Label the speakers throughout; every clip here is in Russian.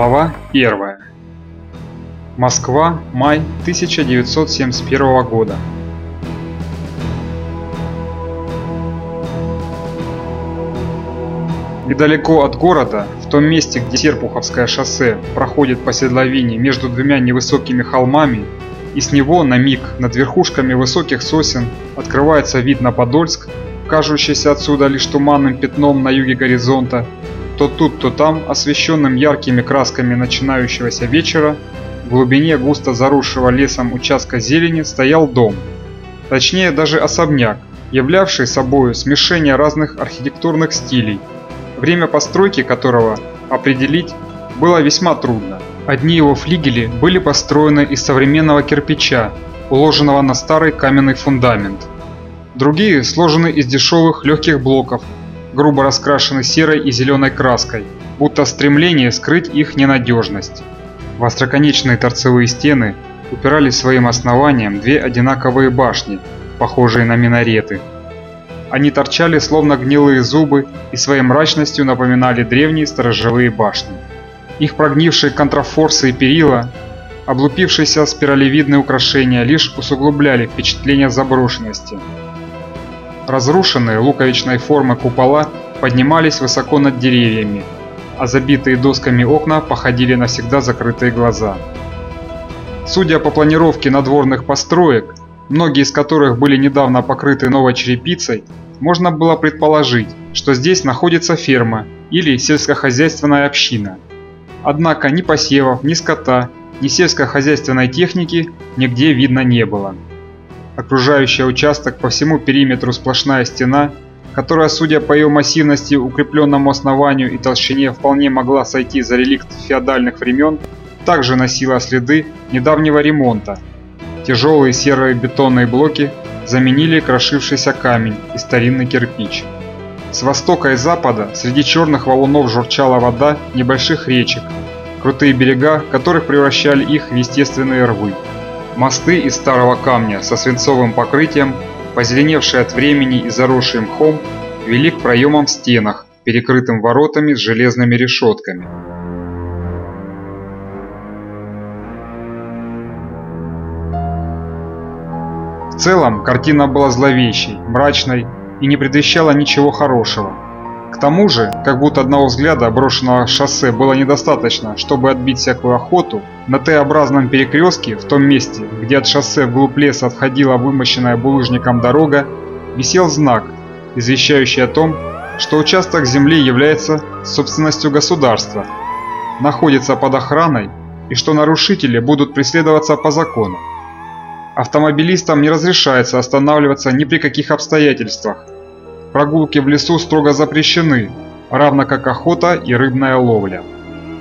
Speaker 1: Глава 1. Москва, май 1971 года. Недалеко от города, в том месте, где Серпуховское шоссе проходит по седловине между двумя невысокими холмами, и с него на миг над верхушками высоких сосен открывается вид на Подольск, кажущийся отсюда лишь туманным пятном на юге горизонта, то тут, то там, освещенным яркими красками начинающегося вечера, в глубине густо заросшего лесом участка зелени стоял дом. Точнее, даже особняк, являвший собой смешение разных архитектурных стилей, время постройки которого определить было весьма трудно. Одни его флигели были построены из современного кирпича, уложенного на старый каменный фундамент. Другие сложены из дешевых легких блоков, грубо раскрашены серой и зеленой краской, будто стремление скрыть их ненадежность. В остроконечные торцевые стены упирались своим основанием две одинаковые башни, похожие на минареты. Они торчали словно гнилые зубы и своей мрачностью напоминали древние сторожевые башни. Их прогнившие контрафорсы и перила, облупившиеся спиралевидные украшения лишь усугубляли впечатление заброшенности – Разрушенные луковичной формы купола поднимались высоко над деревьями, а забитые досками окна походили на всегда закрытые глаза. Судя по планировке надворных построек, многие из которых были недавно покрыты новой черепицей, можно было предположить, что здесь находится ферма или сельскохозяйственная община. Однако ни посевов, ни скота, ни сельскохозяйственной техники нигде видно не было. Окружающая участок по всему периметру сплошная стена, которая, судя по ее массивности, укрепленному основанию и толщине, вполне могла сойти за реликт феодальных времен, также носила следы недавнего ремонта. Тяжелые серые бетонные блоки заменили крошившийся камень и старинный кирпич. С востока и запада среди черных валунов журчала вода небольших речек, крутые берега которых превращали их в естественные рвы. Мосты из старого камня со свинцовым покрытием, позеленевшие от времени и заросшие мхом, вели к проемам в стенах, перекрытым воротами с железными решетками. В целом, картина была зловещей, мрачной и не предвещала ничего хорошего. Тому же, как будто одного взгляда брошенного шоссе было недостаточно, чтобы отбить всякую охоту, на Т-образном перекрестке, в том месте, где от шоссе вглубь леса отходила вымощенная булыжником дорога, висел знак, извещающий о том, что участок земли является собственностью государства, находится под охраной и что нарушители будут преследоваться по закону. Автомобилистам не разрешается останавливаться ни при каких обстоятельствах, Прогулки в лесу строго запрещены, равно как охота и рыбная ловля.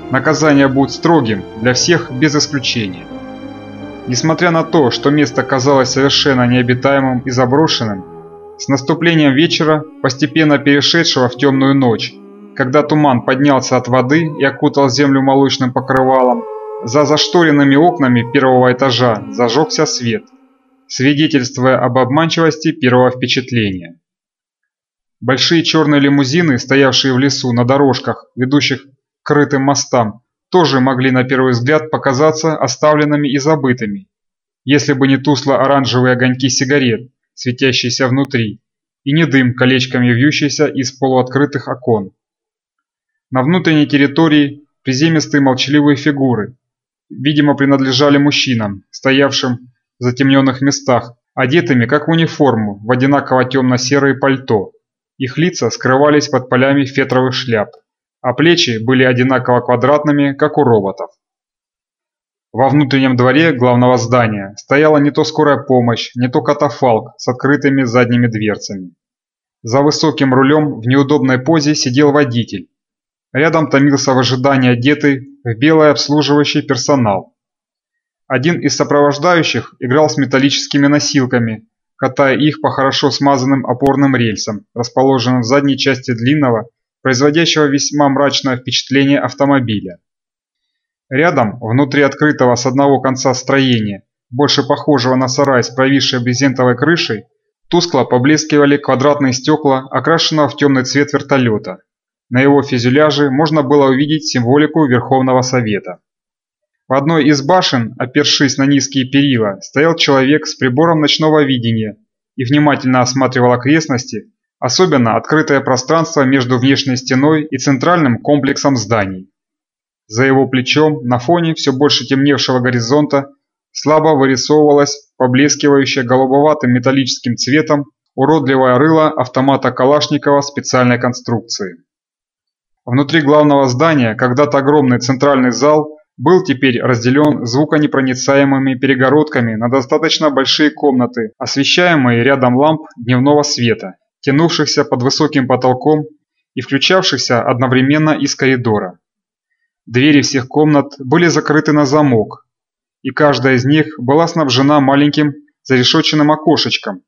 Speaker 1: Наказание будет строгим для всех без исключения. Несмотря на то, что место казалось совершенно необитаемым и заброшенным, с наступлением вечера, постепенно перешедшего в темную ночь, когда туман поднялся от воды и окутал землю молочным покрывалом, за зашторенными окнами первого этажа зажегся свет, свидетельствуя об обманчивости первого впечатления. Большие черные лимузины, стоявшие в лесу на дорожках, ведущих к крытым мостам, тоже могли на первый взгляд показаться оставленными и забытыми, если бы не тусло-оранжевые огоньки сигарет, светящиеся внутри, и не дым, колечками вьющийся из полуоткрытых окон. На внутренней территории приземистые молчаливые фигуры, видимо, принадлежали мужчинам, стоявшим в затемненных местах, одетыми как в униформу, в одинаково темно-серые пальто. Их лица скрывались под полями фетровых шляп, а плечи были одинаково квадратными, как у роботов. Во внутреннем дворе главного здания стояла не то скорая помощь, не то катафалк с открытыми задними дверцами. За высоким рулем в неудобной позе сидел водитель. Рядом томился в ожидании одетый в белый обслуживающий персонал. Один из сопровождающих играл с металлическими носилками, катая их по хорошо смазанным опорным рельсам, расположенным в задней части длинного, производящего весьма мрачное впечатление автомобиля. Рядом, внутри открытого с одного конца строения, больше похожего на сарай с провисшей брезентовой крышей, тускло поблескивали квадратные стекла, окрашенного в темный цвет вертолета. На его фюзеляже можно было увидеть символику Верховного Совета. В одной из башен, опершись на низкие перила, стоял человек с прибором ночного видения и внимательно осматривал окрестности, особенно открытое пространство между внешней стеной и центральным комплексом зданий. За его плечом, на фоне все больше темневшего горизонта, слабо вырисовывалась поблескивающая голубоватым металлическим цветом уродливое рыло автомата Калашникова специальной конструкции. Внутри главного здания когда-то огромный центральный зал был теперь разделен звуконепроницаемыми перегородками на достаточно большие комнаты, освещаемые рядом ламп дневного света, тянувшихся под высоким потолком и включавшихся одновременно из коридора. Двери всех комнат были закрыты на замок, и каждая из них была снабжена маленьким зарешоченным окошечком,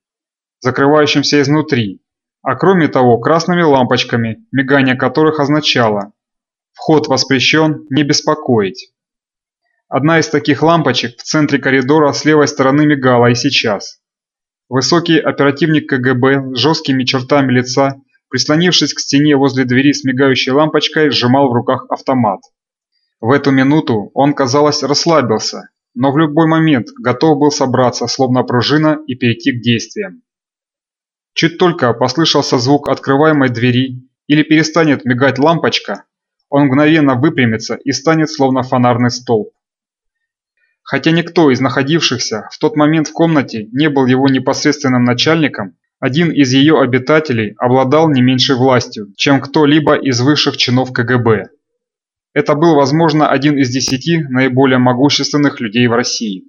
Speaker 1: закрывающимся изнутри, а кроме того красными лампочками, мигание которых означало «Вход воспрещен, не беспокоить». Одна из таких лампочек в центре коридора с левой стороны мигала и сейчас. Высокий оперативник КГБ с жесткими чертами лица, прислонившись к стене возле двери с мигающей лампочкой, сжимал в руках автомат. В эту минуту он, казалось, расслабился, но в любой момент готов был собраться, словно пружина, и перейти к действиям. Чуть только послышался звук открываемой двери или перестанет мигать лампочка, он мгновенно выпрямится и станет словно фонарный столб. Хотя никто из находившихся в тот момент в комнате не был его непосредственным начальником, один из ее обитателей обладал не меньшей властью, чем кто-либо из высших чинов КГБ. Это был, возможно, один из десяти наиболее могущественных людей в России.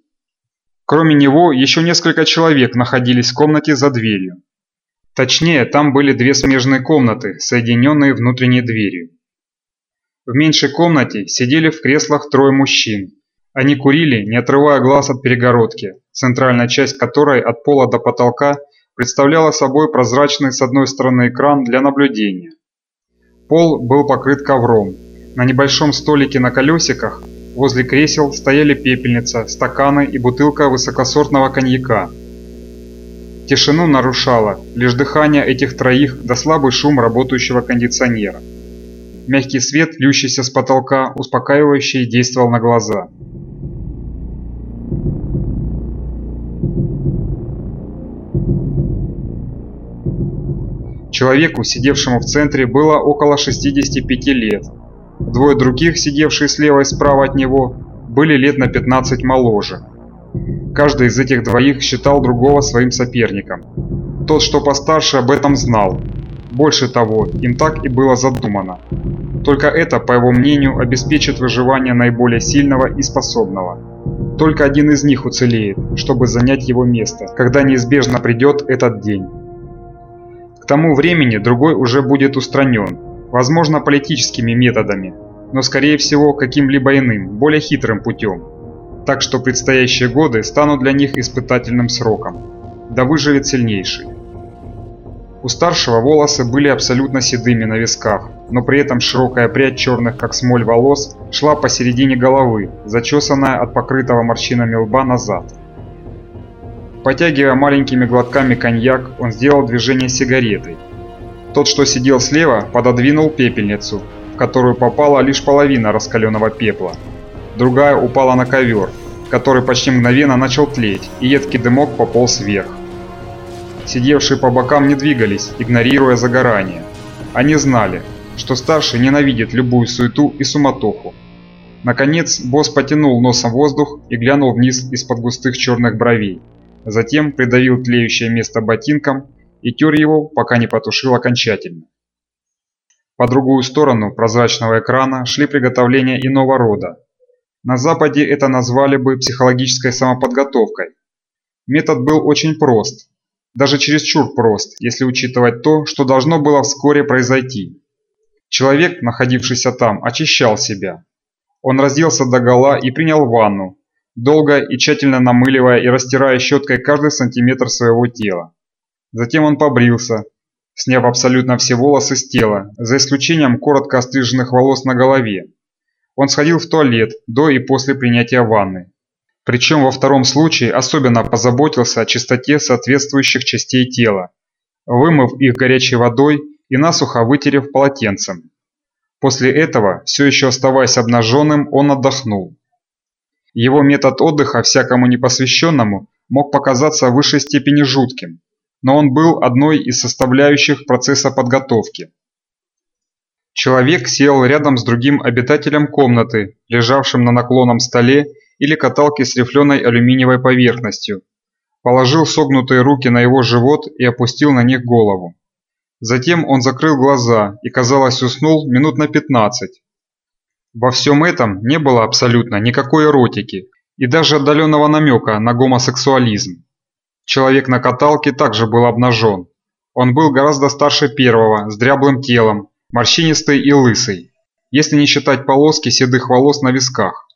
Speaker 1: Кроме него, еще несколько человек находились в комнате за дверью. Точнее, там были две смежные комнаты, соединенные внутренней дверью. В меньшей комнате сидели в креслах трое мужчин, они курили, не отрывая глаз от перегородки, центральная часть которой от пола до потолка представляла собой прозрачный с одной стороны экран для наблюдения. Пол был покрыт ковром. На небольшом столике на колесиках возле кресел стояли пепельница, стаканы и бутылка высокосортного коньяка. Тишину нарушало лишь дыхание этих троих да слабый шум работающего кондиционера. Мягкий свет, льющийся с потолка, успокаивающий действовал на глаза. Человеку, сидевшему в центре, было около 65 лет. Двое других, сидевшие слева и справа от него, были лет на 15 моложе. Каждый из этих двоих считал другого своим соперником. Тот, что постарше, об этом знал. Больше того, им так и было задумано. Только это, по его мнению, обеспечит выживание наиболее сильного и способного. Только один из них уцелеет, чтобы занять его место, когда неизбежно придет этот день. К тому времени другой уже будет устранен, возможно политическими методами, но скорее всего каким-либо иным, более хитрым путем. Так что предстоящие годы станут для них испытательным сроком. Да выживет сильнейший. У старшего волосы были абсолютно седыми на висках, но при этом широкая прядь черных как смоль волос шла посередине головы, зачесанная от покрытого морщинами лба назад. Потягивая маленькими глотками коньяк, он сделал движение сигаретой. Тот, что сидел слева, пододвинул пепельницу, в которую попала лишь половина раскаленного пепла. Другая упала на ковер, который почти мгновенно начал тлеть, и едкий дымок пополз вверх. Сидевшие по бокам не двигались, игнорируя загорание. Они знали, что старший ненавидит любую суету и суматоху. Наконец, босс потянул носом воздух и глянул вниз из-под густых черных бровей. Затем придавил тлеющее место ботинком и тер его, пока не потушил окончательно. По другую сторону прозрачного экрана шли приготовления иного рода. На Западе это назвали бы психологической самоподготовкой. Метод был очень прост, даже чересчур прост, если учитывать то, что должно было вскоре произойти. Человек, находившийся там, очищал себя. Он разделся догола и принял ванну, долго и тщательно намыливая и растирая щеткой каждый сантиметр своего тела. Затем он побрился, сняв абсолютно все волосы с тела, за исключением коротко остриженных волос на голове. Он сходил в туалет до и после принятия ванны. Причем во втором случае особенно позаботился о чистоте соответствующих частей тела, вымыв их горячей водой и насухо вытерев полотенцем. После этого, все еще оставаясь обнаженным, он отдохнул. Его метод отдыха всякому непосвященному мог показаться в высшей степени жутким, но он был одной из составляющих процесса подготовки. Человек сел рядом с другим обитателем комнаты, лежавшим на наклонном столе или каталке с рифленой алюминиевой поверхностью, положил согнутые руки на его живот и опустил на них голову. Затем он закрыл глаза и, казалось, уснул минут на 15. Во всем этом не было абсолютно никакой эротики и даже отдаленного намека на гомосексуализм. Человек на каталке также был обнажен. Он был гораздо старше первого, с дряблым телом, морщинистый и лысый, если не считать полоски седых волос на висках.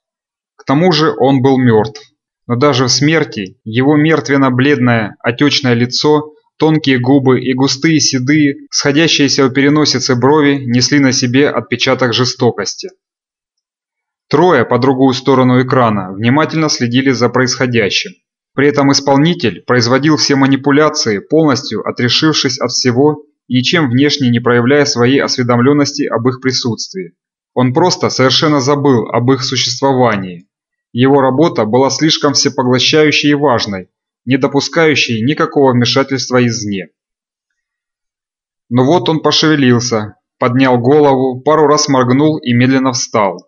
Speaker 1: К тому же он был мертв. Но даже в смерти его мертвенно-бледное, отечное лицо Тонкие губы и густые седые, сходящиеся у переносицы брови несли на себе отпечаток жестокости. Трое по другую сторону экрана внимательно следили за происходящим. При этом исполнитель производил все манипуляции, полностью отрешившись от всего и ничем внешне не проявляя своей осведомленности об их присутствии. Он просто совершенно забыл об их существовании. Его работа была слишком всепоглощающей и важной, не допускающий никакого вмешательства извне. Но вот он пошевелился, поднял голову, пару раз моргнул и медленно встал.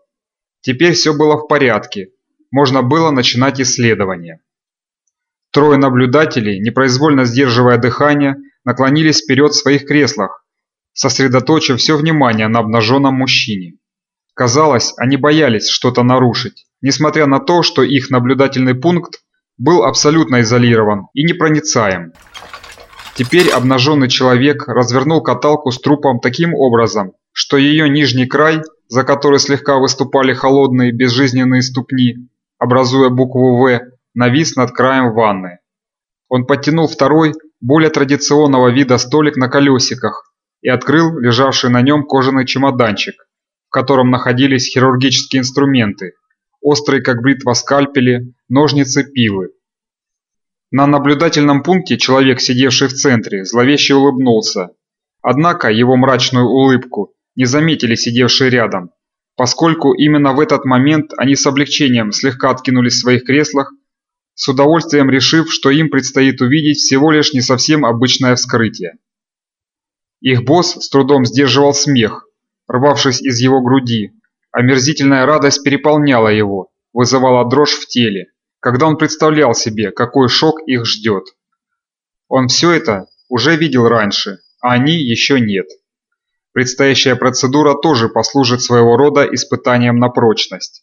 Speaker 1: Теперь все было в порядке, можно было начинать исследование. Трое наблюдателей, непроизвольно сдерживая дыхание, наклонились вперед в своих креслах, сосредоточив все внимание на обнаженном мужчине. Казалось, они боялись что-то нарушить, несмотря на то, что их наблюдательный пункт был абсолютно изолирован и непроницаем. Теперь обнаженный человек развернул каталку с трупом таким образом, что ее нижний край, за который слегка выступали холодные безжизненные ступни, образуя букву «В», навис над краем ванны. Он подтянул второй, более традиционного вида столик на колесиках и открыл лежавший на нем кожаный чемоданчик, в котором находились хирургические инструменты, острые как бритва скальпели, ножницы, пилы. На наблюдательном пункте человек, сидевший в центре, зловеще улыбнулся. Однако его мрачную улыбку не заметили сидевшие рядом, поскольку именно в этот момент они с облегчением слегка откинулись в своих креслах, с удовольствием решив, что им предстоит увидеть всего лишь не совсем обычное вскрытие. Их босс с трудом сдерживал смех, рвавшись из его груди, Омерзительная радость переполняла его, вызывала дрожь в теле, когда он представлял себе, какой шок их ждет. Он все это уже видел раньше, а они еще нет. Предстоящая процедура тоже послужит своего рода испытанием на прочность.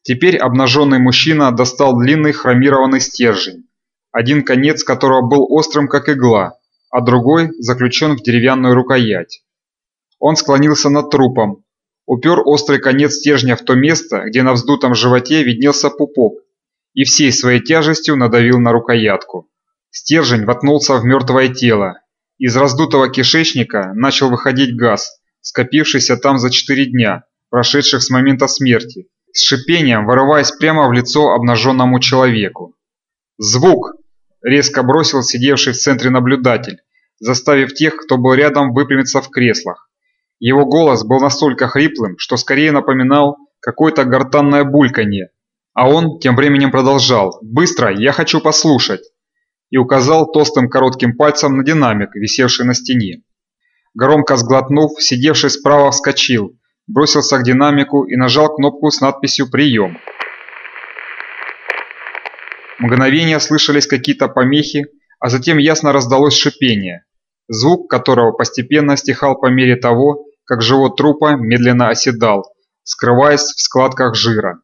Speaker 1: Теперь обнаженный мужчина достал длинный хромированный стержень, один конец которого был острым как игла, а другой заключен в деревянную рукоять. Он склонился над трупом, упер острый конец стержня в то место, где на вздутом животе виднелся пупок, и всей своей тяжестью надавил на рукоятку. Стержень воткнулся в мертвое тело. Из раздутого кишечника начал выходить газ, скопившийся там за четыре дня, прошедших с момента смерти, с шипением вырываясь прямо в лицо обнаженному человеку. «Звук!» – резко бросил сидевший в центре наблюдатель, заставив тех, кто был рядом, выпрямиться в креслах. Его голос был настолько хриплым, что скорее напоминал какое-то гортанное бульканье. А он тем временем продолжал «Быстро, я хочу послушать!» И указал толстым коротким пальцем на динамик, висевший на стене. Громко сглотнув, сидевший справа вскочил, бросился к динамику и нажал кнопку с надписью «Прием». Мгновения слышались какие-то помехи, а затем ясно раздалось шипение, звук которого постепенно стихал по мере того, как живот трупа медленно оседал, скрываясь в складках жира.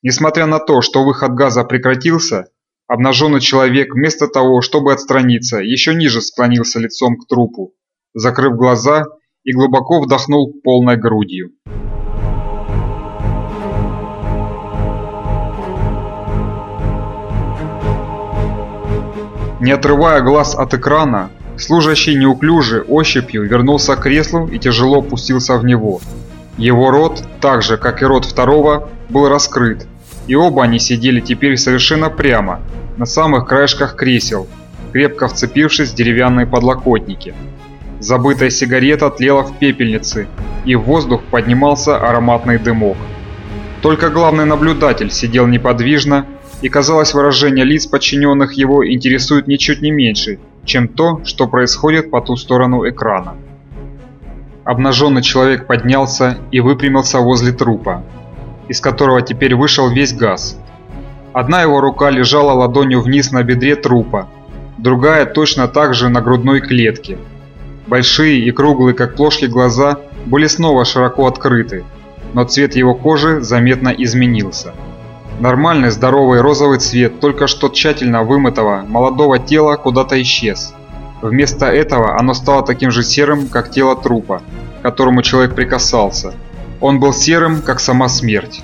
Speaker 1: Несмотря на то, что выход газа прекратился, обнаженный человек вместо того, чтобы отстраниться, еще ниже склонился лицом к трупу, закрыв глаза и глубоко вдохнул полной грудью. Не отрывая глаз от экрана, Служащий неуклюже ощупью вернулся к креслу и тяжело опустился в него. Его рот, так же как и рот второго, был раскрыт, и оба они сидели теперь совершенно прямо, на самых краешках кресел, крепко вцепившись в деревянные подлокотники. Забытая сигарета тлела в пепельнице, и в воздух поднимался ароматный дымок. Только главный наблюдатель сидел неподвижно, и казалось выражение лиц подчиненных его интересует ничуть не меньше, чем то, что происходит по ту сторону экрана. Обнаженный человек поднялся и выпрямился возле трупа, из которого теперь вышел весь газ. Одна его рука лежала ладонью вниз на бедре трупа, другая точно так же на грудной клетке. Большие и круглые, как плошки, глаза были снова широко открыты, но цвет его кожи заметно изменился. Нормальный здоровый розовый цвет только что тщательно вымытого молодого тела куда-то исчез. Вместо этого оно стало таким же серым, как тело трупа, к которому человек прикасался. Он был серым, как сама смерть.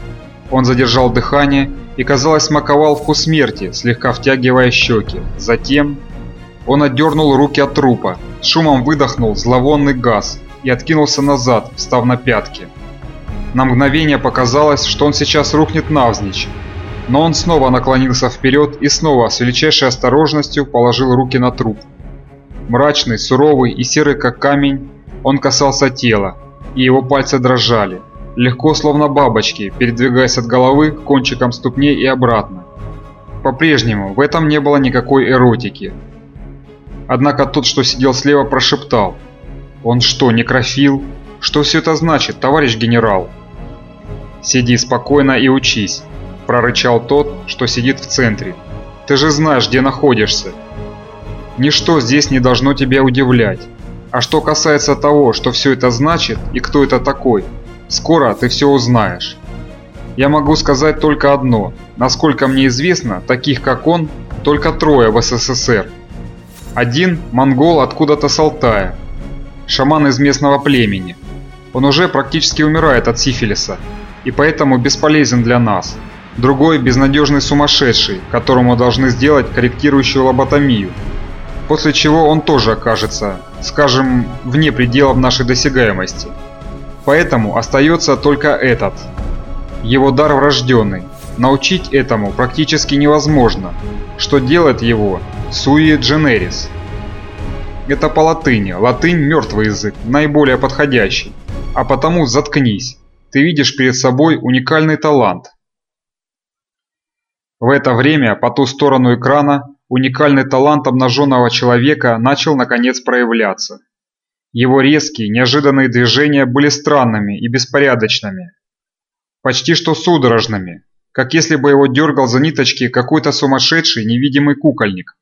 Speaker 1: Он задержал дыхание и, казалось, смаковал вкус смерти, слегка втягивая щеки. Затем он отдернул руки от трупа, шумом выдохнул зловонный газ и откинулся назад, встав на пятки. На мгновение показалось, что он сейчас рухнет навзничь, но он снова наклонился вперед и снова с величайшей осторожностью положил руки на труп. Мрачный, суровый и серый как камень, он касался тела, и его пальцы дрожали, легко словно бабочки, передвигаясь от головы к кончикам ступней и обратно. По-прежнему в этом не было никакой эротики. Однако тот, что сидел слева, прошептал. «Он что, некрофил? Что все это значит, товарищ генерал?» «Сиди спокойно и учись», – прорычал тот, что сидит в центре. «Ты же знаешь, где находишься. Ничто здесь не должно тебя удивлять. А что касается того, что все это значит и кто это такой, скоро ты все узнаешь. Я могу сказать только одно. Насколько мне известно, таких как он, только трое в СССР. Один – монгол откуда-то с Алтая, шаман из местного племени. Он уже практически умирает от сифилиса, и поэтому бесполезен для нас. Другой – безнадежный сумасшедший, которому должны сделать корректирующую лоботомию – после чего он тоже окажется, скажем, вне пределов нашей досягаемости. Поэтому остается только этот. Его дар врожденный. Научить этому практически невозможно, что делает его суи дженерис. Это по латыни. Латынь – мертвый язык, наиболее подходящий. А потому заткнись. Ты видишь перед собой уникальный талант. В это время по ту сторону экрана уникальный талант обнаженного человека начал наконец проявляться. Его резкие, неожиданные движения были странными и беспорядочными. Почти что судорожными, как если бы его дергал за ниточки какой-то сумасшедший невидимый кукольник.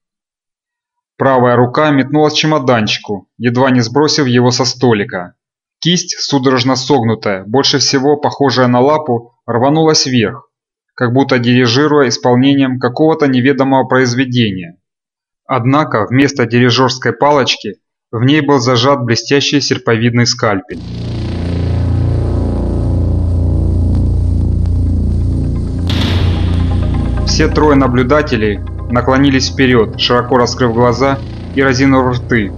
Speaker 1: Правая рука метнулась к чемоданчику, едва не сбросив его со столика. Кисть, судорожно согнутая, больше всего похожая на лапу, рванулась вверх, как будто дирижируя исполнением какого-то неведомого произведения. Однако вместо дирижерской палочки в ней был зажат блестящий серповидный скальпель. Все трое наблюдателей наклонились вперед, широко раскрыв глаза и разинув рты.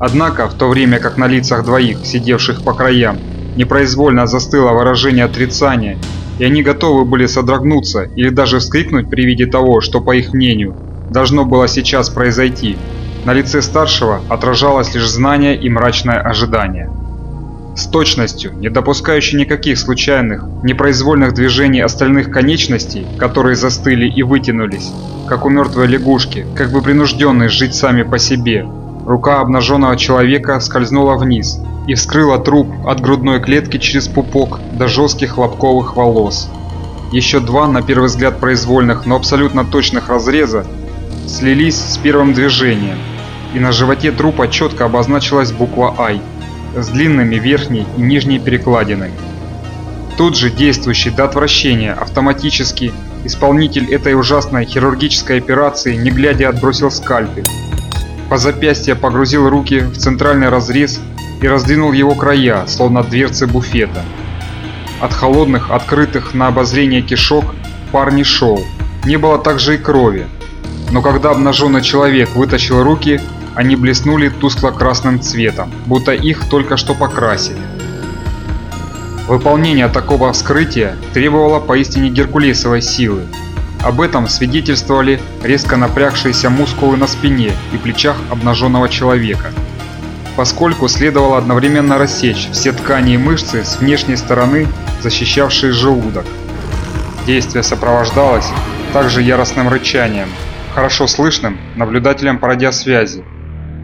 Speaker 1: Однако, в то время как на лицах двоих, сидевших по краям, непроизвольно застыло выражение отрицания и они готовы были содрогнуться или даже вскрикнуть при виде того, что, по их мнению, должно было сейчас произойти. На лице старшего отражалось лишь знание и мрачное ожидание. С точностью, не допускающей никаких случайных, непроизвольных движений остальных конечностей, которые застыли и вытянулись, как у мертвой лягушки, как бы принужденные жить сами по себе, рука обнаженного человека скользнула вниз, и вскрыла труп от грудной клетки через пупок до жестких лобковых волос. Еще два, на первый взгляд произвольных, но абсолютно точных разреза слились с первым движением, и на животе трупа четко обозначилась буква «Ай» с длинными верхней и нижней перекладинами. Тут же действующий до отвращения автоматически исполнитель этой ужасной хирургической операции, не глядя отбросил скальпель. По запястье погрузил руки в центральный разрез и раздвинул его края, словно дверцы буфета. От холодных, открытых на обозрение кишок пар не шел, не было также и крови. Но когда обнаженный человек вытащил руки, они блеснули тускло-красным цветом, будто их только что покрасили. Выполнение такого вскрытия требовало поистине геркулесовой силы. Об этом свидетельствовали резко напрягшиеся мускулы на спине и плечах обнаженного человека – поскольку следовало одновременно рассечь все ткани и мышцы с внешней стороны, защищавшие желудок. Действие сопровождалось также яростным рычанием, хорошо слышным наблюдателем по радиосвязи,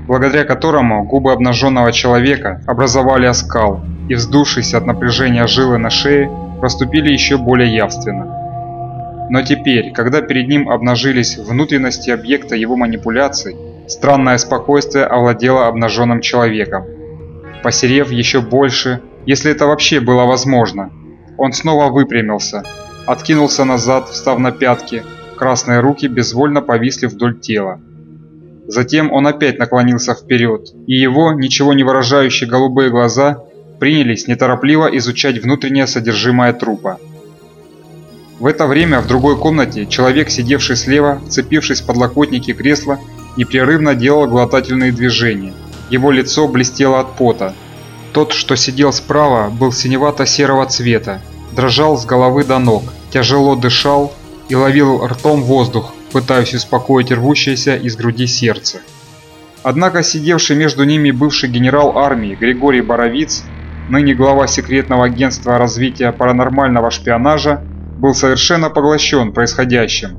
Speaker 1: благодаря которому губы обнаженного человека образовали оскал и, вздувшись от напряжения жилы на шее, проступили еще более явственно. Но теперь, когда перед ним обнажились внутренности объекта его манипуляций, странное спокойствие овладело обнаженным человеком. Посерев еще больше, если это вообще было возможно, он снова выпрямился, откинулся назад, встав на пятки, красные руки безвольно повисли вдоль тела. Затем он опять наклонился вперед, и его, ничего не выражающие голубые глаза, принялись неторопливо изучать внутреннее содержимое трупа. В это время в другой комнате человек, сидевший слева, вцепившись в подлокотники кресла, непрерывно делал глотательные движения. Его лицо блестело от пота. Тот, что сидел справа, был синевато-серого цвета, дрожал с головы до ног, тяжело дышал и ловил ртом воздух, пытаясь успокоить рвущееся из груди сердце. Однако сидевший между ними бывший генерал армии Григорий Боровиц, ныне глава секретного агентства развития паранормального шпионажа, был совершенно поглощен происходящим.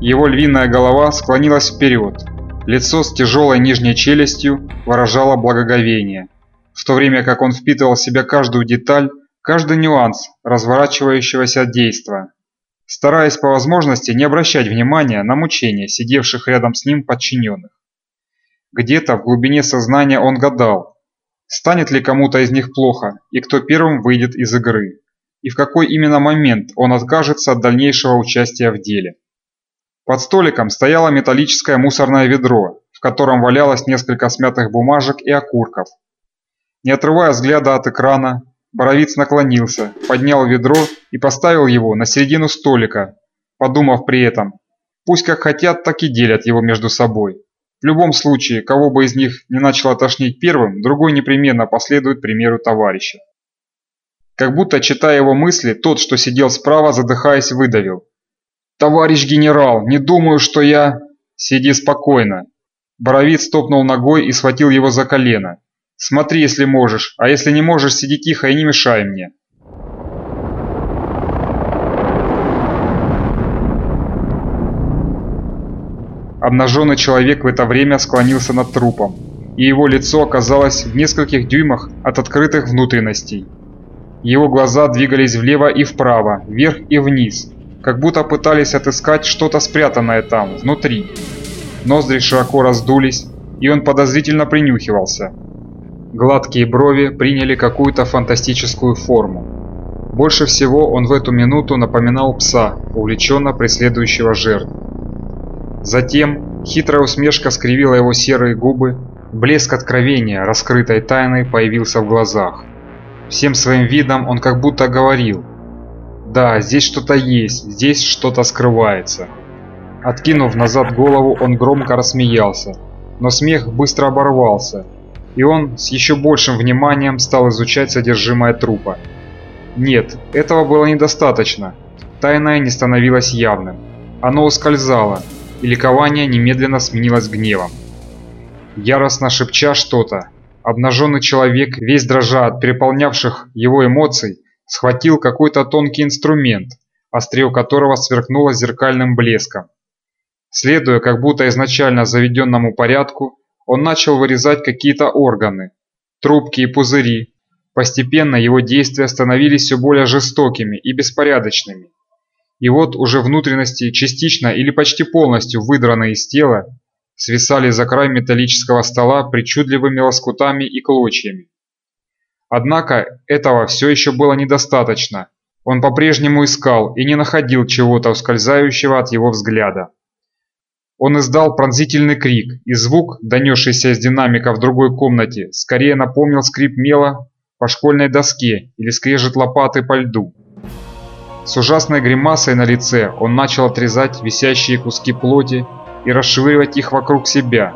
Speaker 1: Его львиная голова склонилась вперед, лицо с тяжелой нижней челюстью выражало благоговение, в то время как он впитывал в себя каждую деталь, каждый нюанс разворачивающегося действа, стараясь по возможности не обращать внимания на мучения сидевших рядом с ним подчиненных. Где-то в глубине сознания он гадал, станет ли кому-то из них плохо и кто первым выйдет из игры и в какой именно момент он откажется от дальнейшего участия в деле. Под столиком стояло металлическое мусорное ведро, в котором валялось несколько смятых бумажек и окурков. Не отрывая взгляда от экрана, Боровиц наклонился, поднял ведро и поставил его на середину столика, подумав при этом, пусть как хотят, так и делят его между собой. В любом случае, кого бы из них не начало тошнить первым, другой непременно последует примеру товарища. Как будто, читая его мысли, тот, что сидел справа, задыхаясь, выдавил. «Товарищ генерал, не думаю, что я...» «Сиди спокойно». Боровиц стопнул ногой и схватил его за колено. «Смотри, если можешь, а если не можешь, сиди тихо и не мешай мне». Обнаженный человек в это время склонился над трупом, и его лицо оказалось в нескольких дюймах от открытых внутренностей. Его глаза двигались влево и вправо, вверх и вниз, как будто пытались отыскать что-то спрятанное там, внутри. Ноздри широко раздулись, и он подозрительно принюхивался. Гладкие брови приняли какую-то фантастическую форму. Больше всего он в эту минуту напоминал пса, увлеченно преследующего жертву. Затем хитрая усмешка скривила его серые губы, блеск откровения, раскрытой тайны, появился в глазах. Всем своим видом он как будто говорил «Да, здесь что-то есть, здесь что-то скрывается». Откинув назад голову, он громко рассмеялся, но смех быстро оборвался, и он с еще большим вниманием стал изучать содержимое трупа. Нет, этого было недостаточно. Тайное не становилось явным. Оно ускользало, и ликование немедленно сменилось гневом. Яростно шепча что-то, Обнаженный человек, весь дрожа от переполнявших его эмоций, схватил какой-то тонкий инструмент, острие которого сверкнуло зеркальным блеском. Следуя как будто изначально заведенному порядку, он начал вырезать какие-то органы, трубки и пузыри. Постепенно его действия становились все более жестокими и беспорядочными. И вот уже внутренности, частично или почти полностью выдранные из тела, свисали за край металлического стола причудливыми лоскутами и клочьями. Однако этого все еще было недостаточно. Он по-прежнему искал и не находил чего-то ускользающего от его взгляда. Он издал пронзительный крик, и звук, донесшийся из динамика в другой комнате, скорее напомнил скрип мела по школьной доске или скрежет лопаты по льду. С ужасной гримасой на лице он начал отрезать висящие куски плоти и расшвыривать их вокруг себя.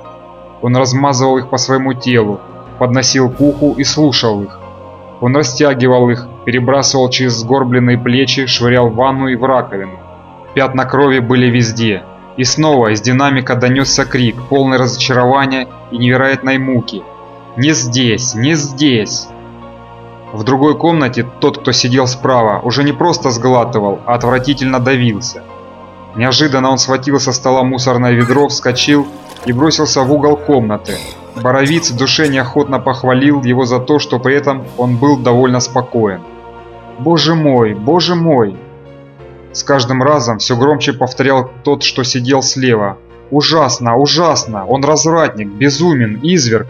Speaker 1: Он размазывал их по своему телу, подносил к уху и слушал их. Он растягивал их, перебрасывал через сгорбленные плечи, швырял в ванну и в раковину. Пятна крови были везде. И снова из динамика донесся крик, полный разочарования и невероятной муки. Не здесь, не здесь!» В другой комнате тот, кто сидел справа, уже не просто сглатывал, а отвратительно давился. Неожиданно он схватил со стола мусорное ведро, вскочил и бросился в угол комнаты. Боровиц в душе неохотно похвалил его за то, что при этом он был довольно спокоен. «Боже мой, боже мой!» С каждым разом все громче повторял тот, что сидел слева. «Ужасно, ужасно! Он развратник, безумен, изверг!»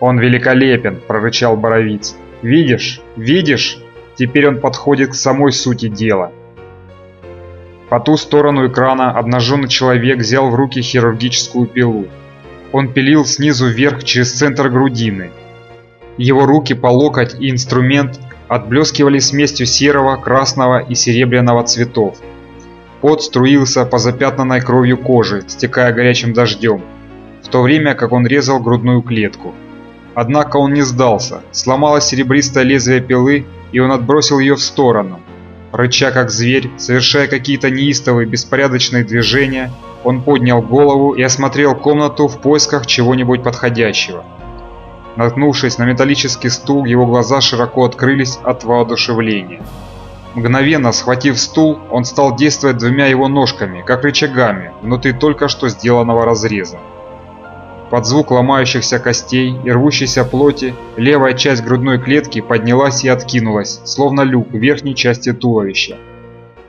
Speaker 1: «Он великолепен!» – прорычал Боровиц. «Видишь? Видишь? Теперь он подходит к самой сути дела!» По ту сторону экрана обнаженный человек взял в руки хирургическую пилу. Он пилил снизу вверх через центр грудины. Его руки по локоть и инструмент отблескивали смесью серого, красного и серебряного цветов. Пот струился по запятнанной кровью кожи, стекая горячим дождем, в то время как он резал грудную клетку. Однако он не сдался, сломалось серебристое лезвие пилы, и он отбросил ее в сторону. Рыча как зверь, совершая какие-то неистовые беспорядочные движения, он поднял голову и осмотрел комнату в поисках чего-нибудь подходящего. Наткнувшись на металлический стул, его глаза широко открылись от воодушевления. Мгновенно схватив стул, он стал действовать двумя его ножками, как рычагами, внутри только что сделанного разреза. Под звук ломающихся костей и рвущейся плоти левая часть грудной клетки поднялась и откинулась, словно люк в верхней части туловища.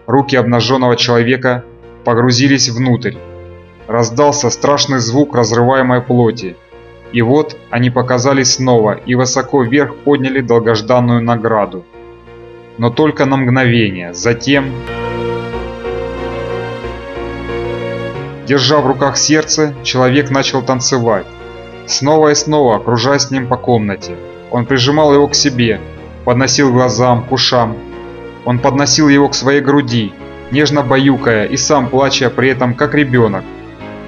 Speaker 1: Руки обнаженного человека погрузились внутрь. Раздался страшный звук разрываемой плоти. И вот они показались снова и высоко вверх подняли долгожданную награду. Но только на мгновение, затем... Держа в руках сердце, человек начал танцевать. Снова и снова, окружая с ним по комнате. Он прижимал его к себе, подносил глазам, к ушам. Он подносил его к своей груди, нежно баюкая и сам плача при этом как ребенок.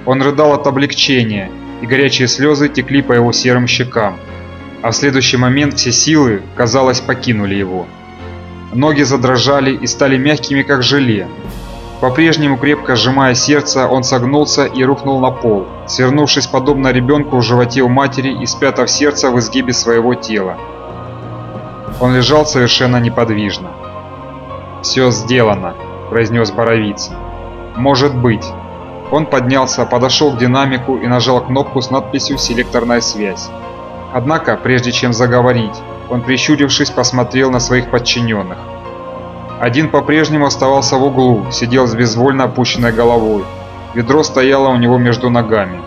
Speaker 1: Он рыдал от облегчения, и горячие слезы текли по его серым щекам. А в следующий момент все силы, казалось, покинули его. Ноги задрожали и стали мягкими, как желе. По-прежнему крепко сжимая сердце, он согнулся и рухнул на пол, свернувшись подобно ребенку в животе у матери и спрятав сердце в изгибе своего тела. Он лежал совершенно неподвижно. «Все сделано», – произнес Боровиц. «Может быть». Он поднялся, подошел к динамику и нажал кнопку с надписью «Селекторная связь». Однако, прежде чем заговорить, он, прищурившись, посмотрел на своих подчиненных. Один по-прежнему оставался в углу, сидел с безвольно опущенной головой. Ведро стояло у него между ногами.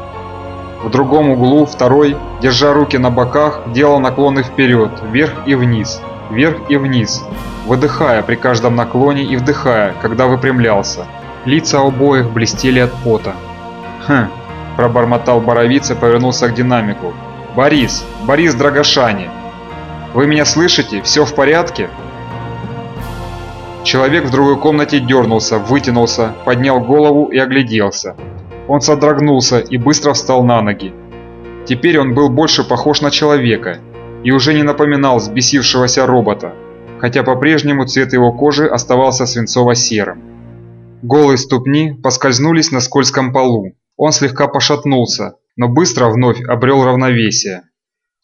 Speaker 1: В другом углу второй, держа руки на боках, делал наклоны вперед, вверх и вниз, вверх и вниз, выдыхая при каждом наклоне и вдыхая, когда выпрямлялся. Лица обоих блестели от пота. «Хм», – пробормотал Боровиц и повернулся к динамику. «Борис! Борис Драгошани! Вы меня слышите? Все в порядке?» Человек в другой комнате дернулся, вытянулся, поднял голову и огляделся. Он содрогнулся и быстро встал на ноги. Теперь он был больше похож на человека и уже не напоминал взбесившегося робота, хотя по-прежнему цвет его кожи оставался свинцово-серым. Голые ступни поскользнулись на скользком полу. Он слегка пошатнулся, но быстро вновь обрел равновесие.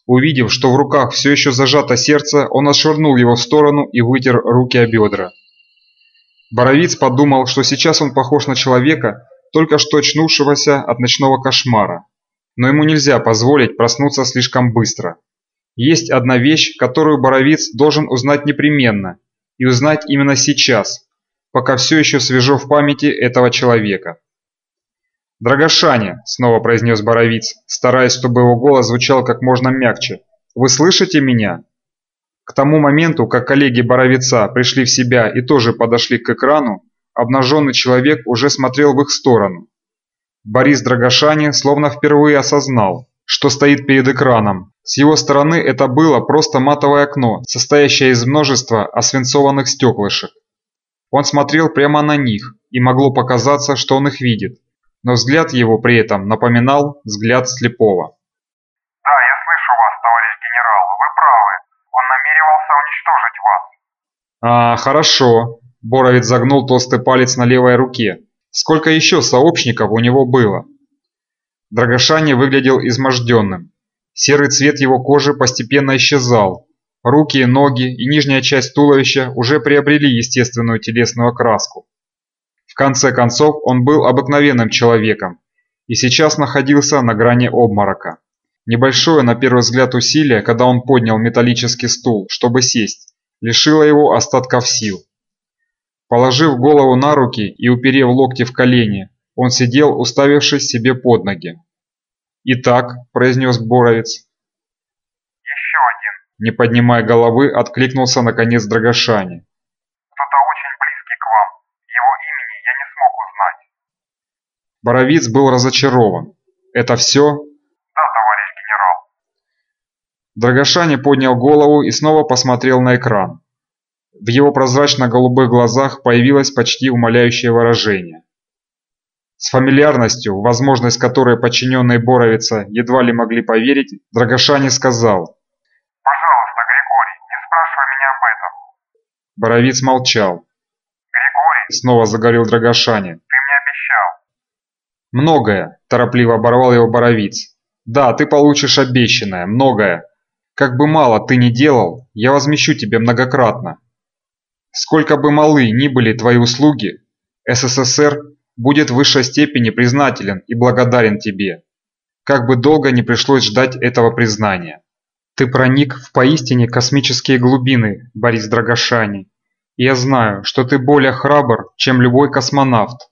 Speaker 1: Увидев, что в руках все еще зажато сердце, он отшвырнул его в сторону и вытер руки о бедра. Боровиц подумал, что сейчас он похож на человека, только что очнувшегося от ночного кошмара. Но ему нельзя позволить проснуться слишком быстро. Есть одна вещь, которую Боровиц должен узнать непременно, и узнать именно сейчас, пока все еще свежо в памяти этого человека. «Драгошане», — снова произнес Боровиц, стараясь, чтобы его голос звучал как можно мягче, — «вы слышите меня?» К тому моменту, как коллеги Боровица пришли в себя и тоже подошли к экрану, обнаженный человек уже смотрел в их сторону. Борис Драгошани словно впервые осознал, что стоит перед экраном. С его стороны это было просто матовое окно, состоящее из множества освинцованных стеклышек. Он смотрел прямо на них, и могло показаться, что он их видит, но взгляд его при этом напоминал взгляд слепого. «А, хорошо». Боровец загнул толстый палец на левой руке. «Сколько еще сообщников у него было?» Драгошани выглядел изможденным. Серый цвет его кожи постепенно исчезал. Руки, ноги и нижняя часть туловища уже приобрели естественную телесную окраску. В конце концов, он был обыкновенным человеком и сейчас находился на грани обморока. Небольшое на первый взгляд усилие, когда он поднял металлический стул, чтобы сесть, лишило его остатков сил. Положив голову на руки и уперев локти в колени, он сидел, уставившись себе под ноги. «Итак», – произнес Боровец.
Speaker 2: «Еще один», –
Speaker 1: не поднимая головы, откликнулся наконец Драгошани.
Speaker 2: «Кто-то очень близкий к вам. Его имени я не смог узнать».
Speaker 1: Боровиц был разочарован. «Это все?» Драгошани поднял голову и снова посмотрел на экран. В его прозрачно-голубых глазах появилось почти умоляющее выражение. С фамильярностью, возможность которой подчиненные Боровица едва ли могли поверить, Драгошани сказал.
Speaker 2: «Пожалуйста, Григорий, не спрашивай меня об этом».
Speaker 1: Боровиц молчал.
Speaker 2: «Григорий», —
Speaker 1: снова заговорил Драгошани.
Speaker 2: «ты мне обещал».
Speaker 1: «Многое», — торопливо оборвал его Боровиц. «Да, ты получишь обещанное, многое. Как бы мало ты ни делал, я возмещу тебе многократно. Сколько бы малы ни были твои услуги, СССР будет в высшей степени признателен и благодарен тебе. Как бы долго не пришлось ждать этого признания. Ты проник в поистине космические глубины, Борис Драгошани. И я знаю, что ты более храбр, чем любой космонавт.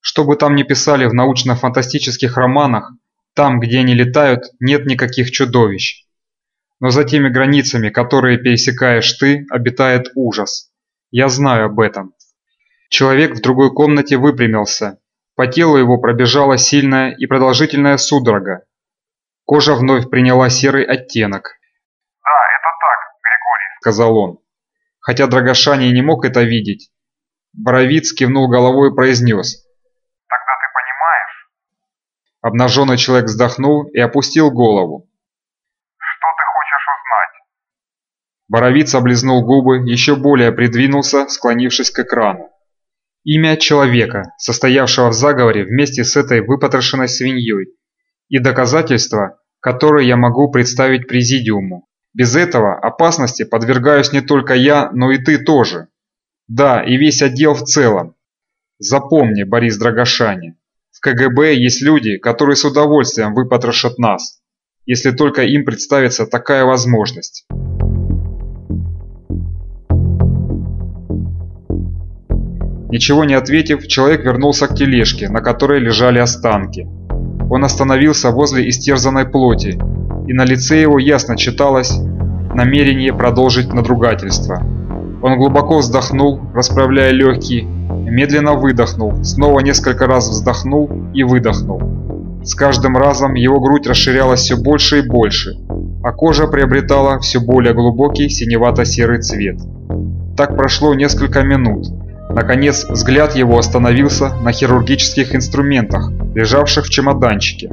Speaker 1: Что бы там ни писали в научно-фантастических романах, там, где они летают, нет никаких чудовищ. Но за теми границами, которые пересекаешь ты, обитает ужас. Я знаю об этом. Человек в другой комнате выпрямился. По телу его пробежала сильная и продолжительная судорога. Кожа вновь приняла серый оттенок.
Speaker 2: «Да, это так, Григорий», —
Speaker 1: сказал он. Хотя Драгошани не мог это видеть. Боровиц кивнул головой и произнес.
Speaker 2: «Тогда ты понимаешь?»
Speaker 1: Обнаженный человек вздохнул и опустил голову. Боровиц облизнул губы, еще более придвинулся, склонившись к экрану. Имя человека, состоявшего в заговоре вместе с этой выпотрошенной свиньей, и доказательства, которые я могу представить президиуму. Без этого опасности подвергаюсь не только я, но и ты тоже. Да, и весь отдел в целом. Запомни, Борис Драгошани, в КГБ есть люди, которые с удовольствием выпотрошат нас, если только им представится такая возможность. Ничего не ответив, человек вернулся к тележке, на которой лежали останки. Он остановился возле истерзанной плоти, и на лице его ясно читалось намерение продолжить надругательство. Он глубоко вздохнул, расправляя легкие, медленно выдохнул, снова несколько раз вздохнул и выдохнул. С каждым разом его грудь расширялась все больше и больше, а кожа приобретала все более глубокий синевато-серый цвет. Так прошло несколько минут, Наконец, взгляд его остановился на хирургических инструментах, лежавших в чемоданчике.